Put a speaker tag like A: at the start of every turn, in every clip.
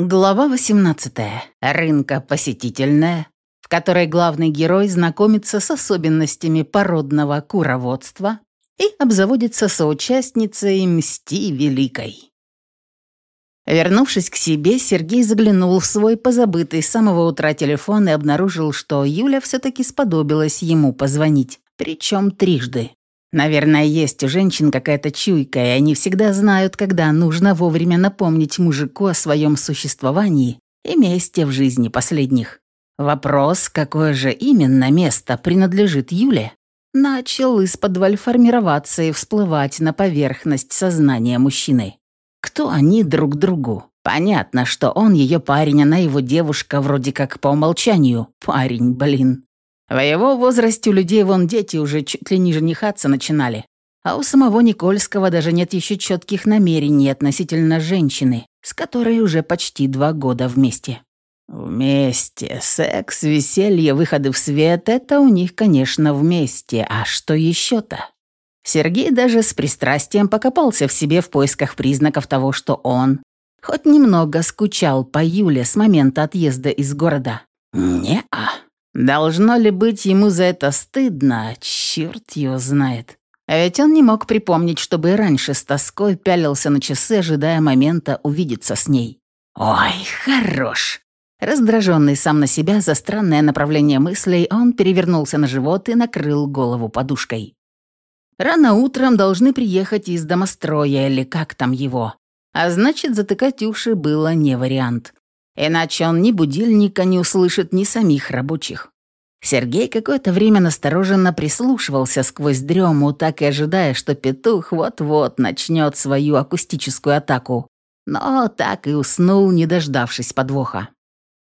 A: Глава 18. Рынка посетительная, в которой главный герой знакомится с особенностями породного куроводства и обзаводится соучастницей Мсти Великой. Вернувшись к себе, Сергей заглянул в свой позабытый с самого утра телефон и обнаружил, что Юля все-таки сподобилась ему позвонить, причем трижды. Наверное, есть у женщин какая-то чуйка, и они всегда знают, когда нужно вовремя напомнить мужику о своем существовании и месте в жизни последних. Вопрос, какое же именно место принадлежит Юле, начал из-под формироваться и всплывать на поверхность сознания мужчины. Кто они друг другу? Понятно, что он ее парень, она его девушка, вроде как по умолчанию. Парень, блин. В его возрасте у людей вон дети уже чуть ли не женихаться начинали. А у самого Никольского даже нет еще четких намерений относительно женщины, с которой уже почти два года вместе. Вместе. Секс, веселье, выходы в свет — это у них, конечно, вместе. А что еще-то? Сергей даже с пристрастием покопался в себе в поисках признаков того, что он хоть немного скучал по Юле с момента отъезда из города. Не-а. Должно ли быть ему за это стыдно, черт его знает. А ведь он не мог припомнить, чтобы и раньше с тоской пялился на часы, ожидая момента увидеться с ней. «Ой, хорош!» Раздраженный сам на себя за странное направление мыслей, он перевернулся на живот и накрыл голову подушкой. Рано утром должны приехать из домостроя или как там его. А значит, затыкать уши было не вариант. Иначе он ни будильника не услышит, ни самих рабочих. Сергей какое-то время настороженно прислушивался сквозь дрему, так и ожидая, что петух вот-вот начнет свою акустическую атаку. Но так и уснул, не дождавшись подвоха.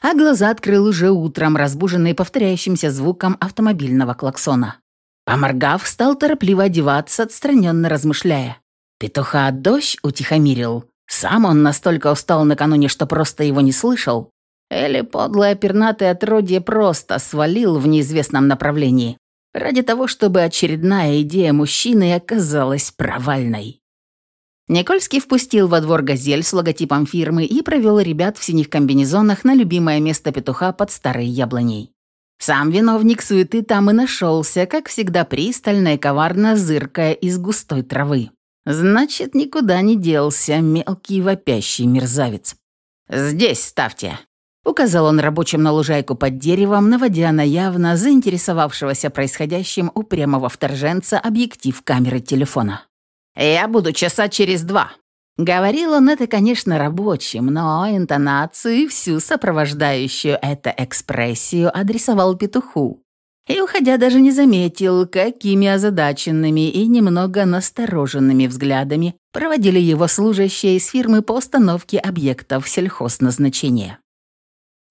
A: А глаза открыл уже утром, разбуженный повторяющимся звуком автомобильного клаксона. Поморгав, стал торопливо одеваться, отстраненно размышляя. Петуха дождь утихомирил. Сам он настолько устал накануне, что просто его не слышал. Или подлое пернатое отродье просто свалил в неизвестном направлении, ради того, чтобы очередная идея мужчины оказалась провальной. Никольский впустил во двор газель с логотипом фирмы и провел ребят в синих комбинезонах на любимое место петуха под старой яблоней. Сам виновник суеты там и нашелся, как всегда пристально и коварно зыркая из густой травы. Значит, никуда не делся мелкий вопящий мерзавец. «Здесь ставьте», — указал он рабочим на лужайку под деревом, наводя на явно заинтересовавшегося происходящим упрямого вторженца объектив камеры телефона. «Я буду часа через два». Говорил он это, конечно, рабочим, но интонацию и всю сопровождающую это экспрессию адресовал петуху, и, уходя, даже не заметил, какими озадаченными и немного настороженными взглядами проводили его служащие из фирмы по установке объектов сельхозназначения.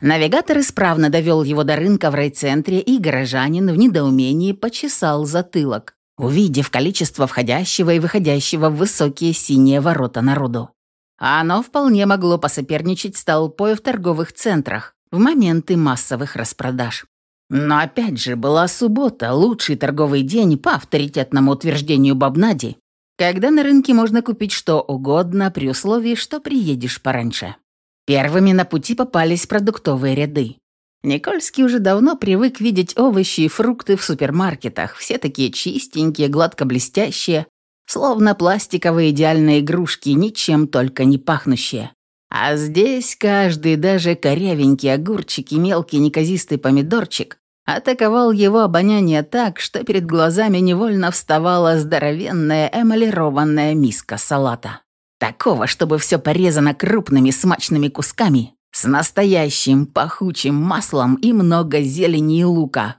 A: Навигатор исправно довел его до рынка в райцентре, и горожанин в недоумении почесал затылок, увидев количество входящего и выходящего в высокие синие ворота народу. А оно вполне могло посоперничать с толпой в торговых центрах в моменты массовых распродаж. Но опять же, была суббота, лучший торговый день по авторитетному утверждению Бабнади, когда на рынке можно купить что угодно при условии, что приедешь пораньше. Первыми на пути попались продуктовые ряды. Никольский уже давно привык видеть овощи и фрукты в супермаркетах, все такие чистенькие, гладко блестящие, словно пластиковые идеальные игрушки, ничем только не пахнущие. А здесь каждый, даже корявенький огурчик и мелкий неказистый помидорчик, атаковал его обоняние так, что перед глазами невольно вставала здоровенная эмалированная миска салата. Такого, чтобы все порезано крупными смачными кусками, с настоящим пахучим маслом и много зелени и лука.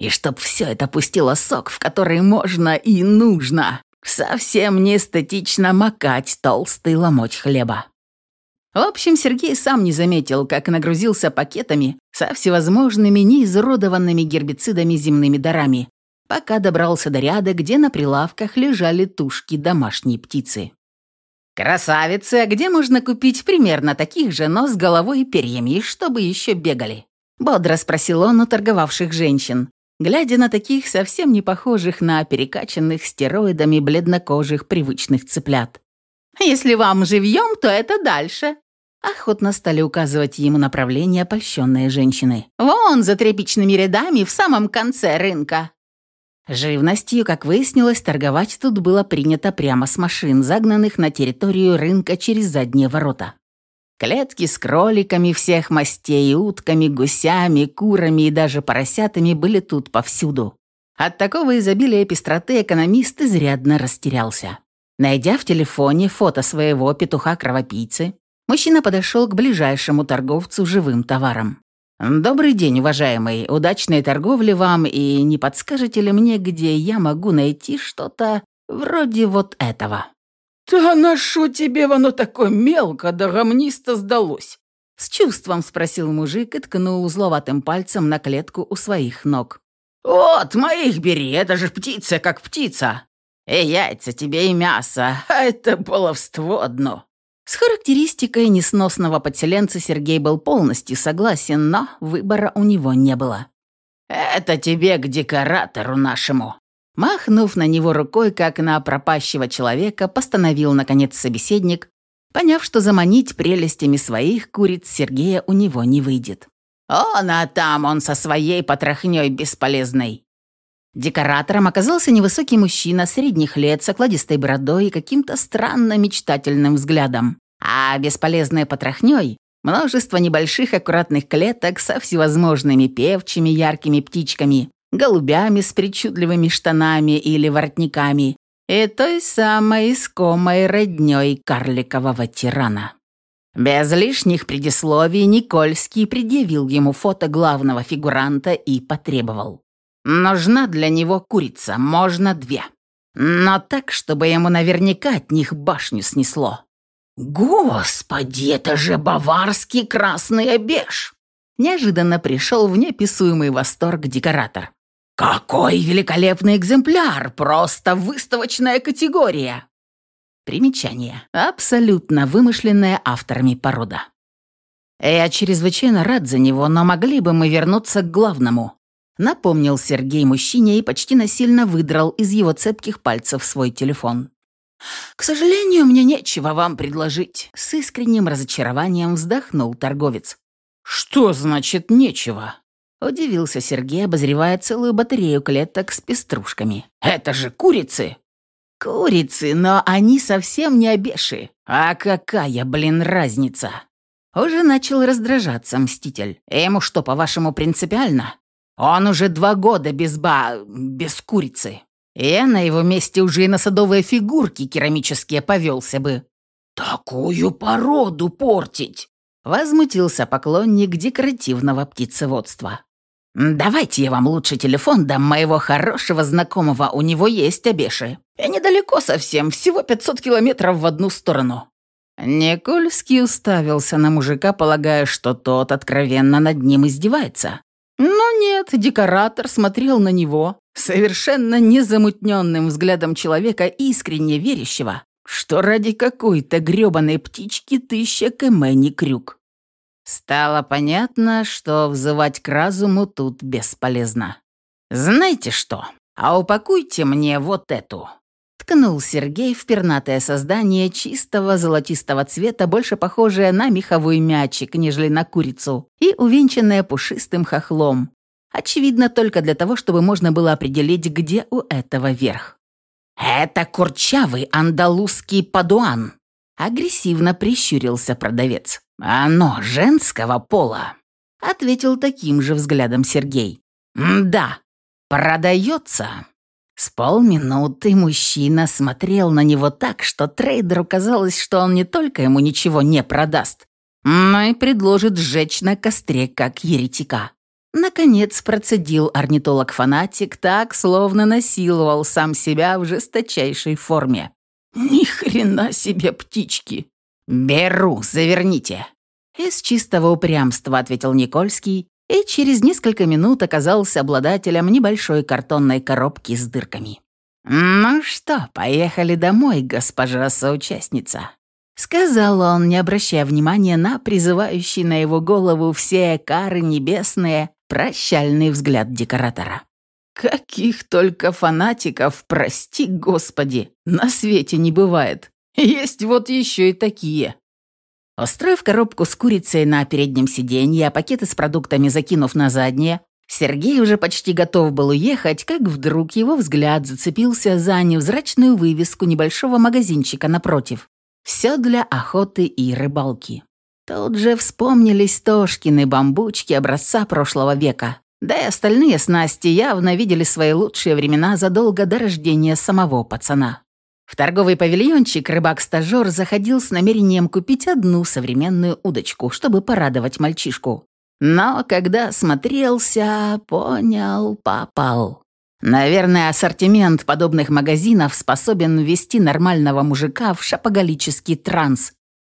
A: И чтоб все это пустило сок, в который можно и нужно. Совсем не эстетично макать толстый ломоть хлеба. В общем, Сергей сам не заметил, как нагрузился пакетами со всевозможными неизродованными гербицидами земными дарами, пока добрался до ряда, где на прилавках лежали тушки домашней птицы. «Красавицы, а где можно купить примерно таких же, но с головой и перьями, чтобы еще бегали?» Бодро спросил он у торговавших женщин, глядя на таких совсем не похожих на перекачанных стероидами бледнокожих привычных цыплят. Если вам живьем, то это дальше». охотно стали указывать ему направление польщенные женщины. «Вон за тряпичными рядами в самом конце рынка!» Живностью, как выяснилось, торговать тут было принято прямо с машин, загнанных на территорию рынка через задние ворота. Клетки с кроликами всех мастей, утками, гусями, курами и даже поросятами были тут повсюду. От такого изобилия пестроты экономист изрядно растерялся. Найдя в телефоне фото своего петуха-кровопийцы, мужчина подошел к ближайшему торговцу живым товаром. «Добрый день, уважаемый. Удачной торговли вам, и не подскажете ли мне, где я могу найти что-то вроде вот этого?»
B: «Да на шо тебе оно такое мелко да гомнисто сдалось?»
A: С чувством спросил мужик и ткнул узловатым пальцем на клетку у своих ног.
B: «Вот, моих бери, это же птица как птица. И яйца тебе, и мясо, а это баловство одно».
A: С характеристикой несносного подселенца Сергей был полностью согласен, но выбора у него не было.
B: «Это тебе к декоратору нашему».
A: Махнув на него рукой, как на пропащего человека, постановил, наконец, собеседник, поняв, что заманить прелестями своих куриц Сергея у него не выйдет.
B: «Он, а там он со своей потрохней бесполезной.
A: Декоратором оказался невысокий мужчина средних лет с окладистой бородой и каким-то странно мечтательным взглядом. А бесполезной потрохней – множество небольших аккуратных клеток со всевозможными певчими яркими птичками, голубями с причудливыми штанами или воротниками и той самой искомой роднёй карликового тирана. Без лишних предисловий Никольский предъявил ему фото главного фигуранта и потребовал. Нужна для него курица, можно две. Но так, чтобы ему наверняка от них башню снесло.
B: «Господи, это же баварский красный обеж!»
A: Неожиданно пришел в неописуемый восторг декоратор.
B: «Какой великолепный экземпляр! Просто выставочная категория!»
A: Примечание. Абсолютно вымышленная авторами порода. Я чрезвычайно рад за него, но могли бы мы вернуться к главному. Напомнил Сергей мужчине и почти насильно выдрал из его цепких пальцев свой телефон. «К сожалению, мне нечего вам предложить», — с искренним разочарованием вздохнул торговец.
B: «Что значит нечего?»
A: — удивился Сергей, обозревая целую батарею клеток с пеструшками.
B: «Это же курицы!»
A: «Курицы, но они совсем не обеши. А какая, блин, разница?» Уже начал раздражаться Мститель. «Ему что, по-вашему, принципиально? Он уже два года без ба... без курицы. Я на его месте уже и на садовые фигурки керамические повелся бы».
B: «Такую породу портить!»
A: Возмутился поклонник декоративного птицеводства. «Давайте я вам лучше телефон дам моего хорошего знакомого, у него есть обеши. И недалеко совсем, всего 500 километров в одну сторону». Никольский уставился на мужика, полагая, что тот откровенно над ним издевается. Но нет, декоратор смотрел на него совершенно незамутненным взглядом человека, искренне верящего, что ради какой-то грёбаной птички тысяча км не крюк. Стало понятно, что взывать к разуму тут бесполезно. «Знаете что? А упакуйте мне вот эту». Ткнул Сергей в пернатое создание чистого золотистого цвета, больше похожее на меховой мячик, нежели на курицу, и увенчанное пушистым хохлом. Очевидно, только для того, чтобы можно было определить, где у этого верх. «Это курчавый андалузский падуан», — агрессивно прищурился продавец. «Оно женского пола», — ответил таким же взглядом Сергей. «Да, продается». С полминуты мужчина смотрел на него так, что трейдеру казалось, что он не только ему ничего не продаст, но и предложит сжечь на костре, как еретика. Наконец процедил орнитолог-фанатик так, словно насиловал сам себя в жесточайшей форме.
B: «Ни хрена себе птички!»
A: «Беру, заверните!» Из чистого упрямства ответил Никольский и через несколько минут оказался обладателем небольшой картонной коробки с дырками. «Ну что, поехали домой, госпожа соучастница», — сказал он, не обращая внимания на призывающий на его голову все кары небесные прощальный взгляд декоратора. «Каких только фанатиков, прости господи, на свете не бывает. Есть вот еще и такие». Устроив коробку с курицей на переднем сиденье, а пакеты с продуктами закинув на заднее, Сергей уже почти готов был уехать, как вдруг его взгляд зацепился за невзрачную вывеску небольшого магазинчика напротив. Все для охоты и рыбалки. Тут же вспомнились Тошкины бамбучки образца прошлого века. Да и остальные снасти явно видели свои лучшие времена задолго до рождения самого пацана. В торговый павильончик рыбак-стажер заходил с намерением купить одну современную удочку, чтобы порадовать мальчишку. Но когда смотрелся, понял, попал. Наверное, ассортимент подобных магазинов способен ввести нормального мужика в шапоголический транс,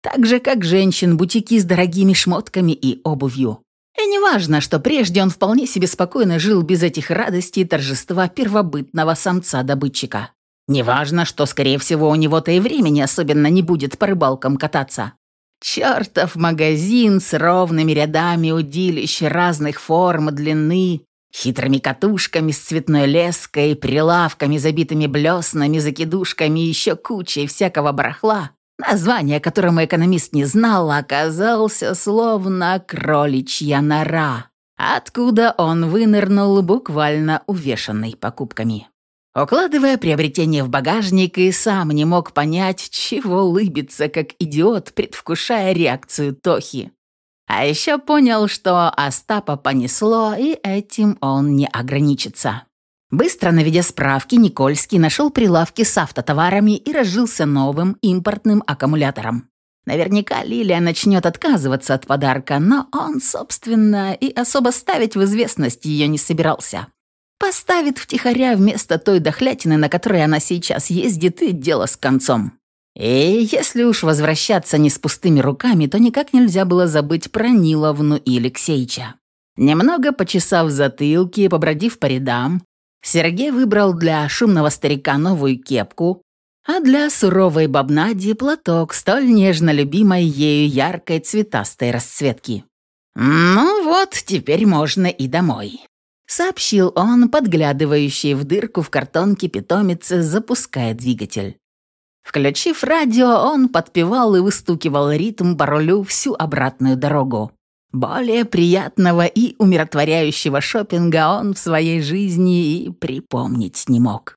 A: так же, как женщин-бутики с дорогими шмотками и обувью. И неважно, что прежде он вполне себе спокойно жил без этих радостей и торжества первобытного самца-добытчика. Неважно, что, скорее всего, у него-то и времени особенно не будет по рыбалкам кататься. Чертов магазин с ровными рядами удилищ разных форм, длины, хитрыми катушками с цветной леской, прилавками, забитыми блеснами, закидушками и еще кучей всякого барахла, название которому экономист не знал, оказался словно кроличья нора, откуда он вынырнул буквально увешанный покупками. Укладывая приобретение в багажник, и сам не мог понять, чего улыбиться, как идиот, предвкушая реакцию Тохи. А еще понял, что Остапа понесло, и этим он не ограничится. Быстро наведя справки, Никольский нашел прилавки с автотоварами и разжился новым импортным аккумулятором. Наверняка Лилия начнет отказываться от подарка, но он, собственно, и особо ставить в известность ее не собирался. Поставит втихаря вместо той дохлятины, на которой она сейчас ездит, и дело с концом. И если уж возвращаться не с пустыми руками, то никак нельзя было забыть про Ниловну и Алексеича. Немного почесав затылки и побродив по рядам, Сергей выбрал для шумного старика новую кепку, а для суровой бабнади платок столь нежно любимой ею яркой цветастой расцветки. «Ну вот, теперь можно и домой», сообщил он, подглядывающий в дырку в картонке питомицы, запуская двигатель. Включив радио, он подпевал и выстукивал ритм по рулю всю обратную дорогу. Более приятного и умиротворяющего шопинга он в своей жизни и припомнить не мог.